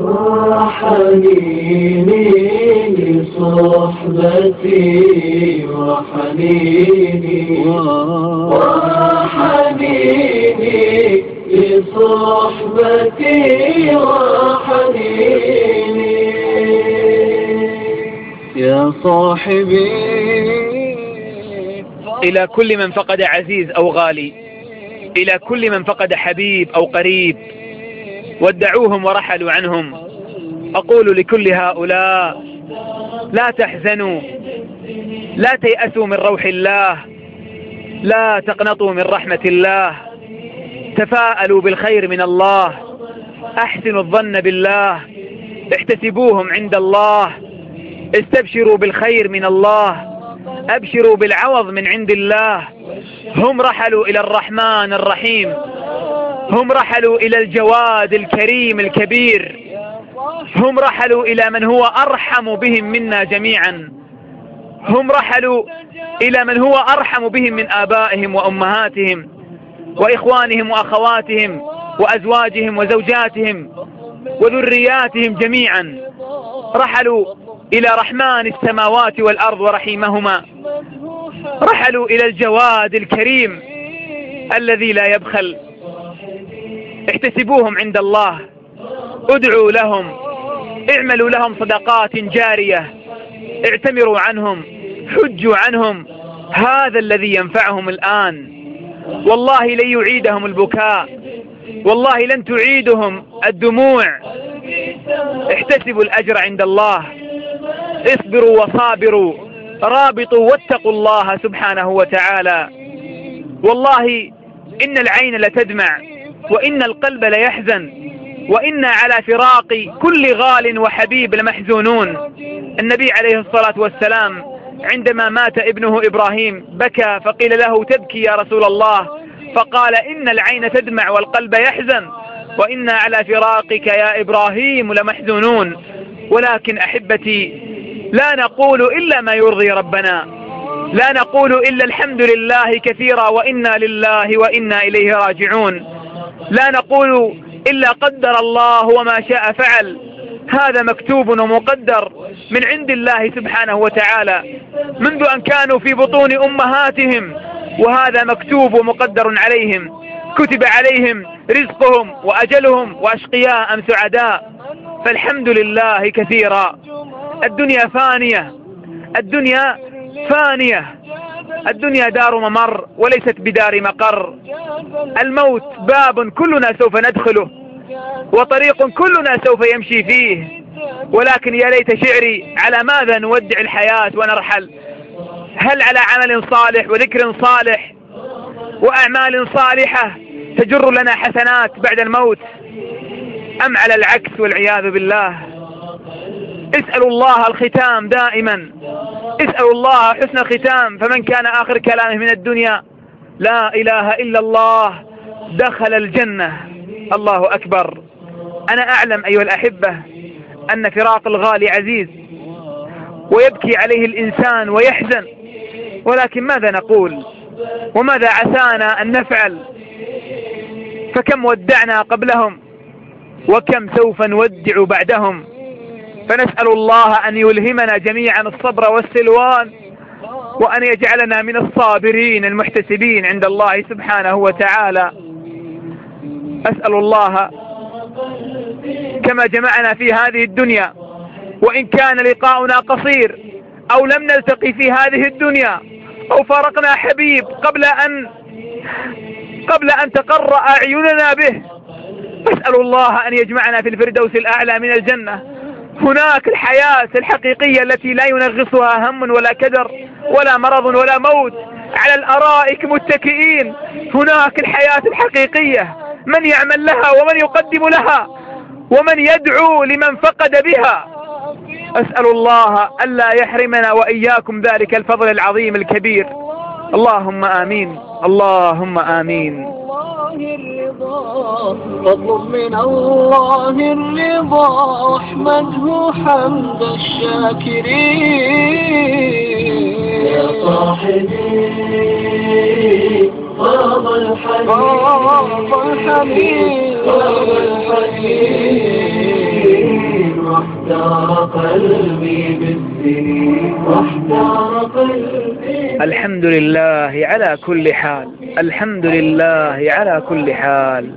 وحنيني لصحبتي وحنيني وحنيني لصحبتي وحنيني يا صاحبي. إلى كل من فقد عزيز أو غالي إلى كل من فقد حبيب أو قريب. ودعوهم ورحلوا عنهم. أقول لكل هؤلاء لا تحزنوا. لا تيأسوا من روح الله. لا تقنطوا من رحمة الله. تفاءلوا بالخير من الله. أحسنوا الظن بالله. احتسبوهم عند الله. استبشروا بالخير من الله. أبشروا بالعوض من عند الله. هم رحلوا إلى الرحمن الرحيم. هم رحلوا إلى الجواد الكريم الكبير. هم رحلوا إلى من هو أرحم بهم منا جميعا. هم رحلوا إلى من هو أرحم بهم من آبائهم وأمهاتهم وإخوانهم وأخواتهم وأزواجهم وزوجاتهم وذرياتهم جميعا. رحلوا إلى رحمن السماوات والأرض ورحيمهما. رحلوا إلى الجواد الكريم الذي لا يبخل. احتسبوهم عند الله. ادعوا لهم. اعملوا لهم صدقات جارية. اعتمروا عنهم. حجوا عنهم. هذا الذي ينفعهم الآن. والله لن يعيدهم البكاء. والله لن تعيدهم الدموع. احتسبوا الأجر عند الله. اصبروا وصابروا. رابطوا واتقوا الله سبحانه وتعالى. والله إن العين لتدمع. وإن القلب ليحزن وإنا على فراق كل غال وحبيب لمحزونون. النبي عليه الصلاة والسلام عندما مات ابنه إبراهيم بكى فقيل له تبكي يا رسول الله. فقال إن العين تدمع والقلب يحزن وإنا على فراقك يا إبراهيم لمحزونون. ولكن أحبتي لا نقول إلا ما يرضي ربنا. لا نقول إلا الحمد لله كثيرا وإنا لله وإنا إليه راجعون. لا نقول إلا قدر الله وما شاء فعل. هذا مكتوب ومقدر من عند الله سبحانه وتعالى. منذ أن كانوا في بطون أمهاتهم وهذا مكتوب ومقدر عليهم. كتب عليهم رزقهم وأجلهم وأشقياء أم سعداء. فالحمد لله كثيرا. الدنيا فانية. الدنيا فانية. الدنيا دار ممر وليست بدار مقر. الموت باب كلنا سوف ندخله وطريق كلنا سوف يمشي فيه. ولكن يا ليت شعري على ماذا نودع الحياة ونرحل؟ هل على عمل صالح وذكر صالح وأعمال صالحة تجر لنا حسنات بعد الموت أم على العكس والعياذ بالله؟ اسألوا الله الختام دائما. اسألوا الله حسن الختام. فمن كان آخر كلامه من الدنيا؟ لا إله إلا الله. دخل الجنة. الله أكبر. أنا أعلم أيها الأحبة أن فراق الغالي عزيز ويبكي عليه الإنسان ويحزن. ولكن ماذا نقول؟ وماذا عسانا أن نفعل؟ فكم ودعنا قبلهم؟ وكم سوف نودع بعدهم؟ فنسأل الله أن يلهمنا جميعا الصبر والسلوان وأن يجعلنا من الصابرين المحتسبين عند الله سبحانه وتعالى. أسأل الله كما جمعنا في هذه الدنيا وإن كان لقاؤنا قصير أو لم نلتقي في هذه الدنيا أو فارقنا حبيب قبل أن قبل أن تقر أعيننا به أسأل الله أن يجمعنا في الفردوس الأعلى من الجنة. هناك الحياة الحقيقية التي لا ينغصها هم ولا كدر ولا مرض ولا موت. على الأرائك متكئين. هناك الحياة الحقيقية. من يعمل لها ومن يقدم لها ومن يدعو لمن فقد بها. أسأل الله ألا يحرمنا وإياكم ذلك الفضل العظيم الكبير. اللهم آمين. اللهم آمين. فاطلب من الله الرضا واحمده حمد الشاكرين. يا صاحبي طاب الحديث طاب الحديث الحمد لله على كل حال. الحمد لله على كل حال.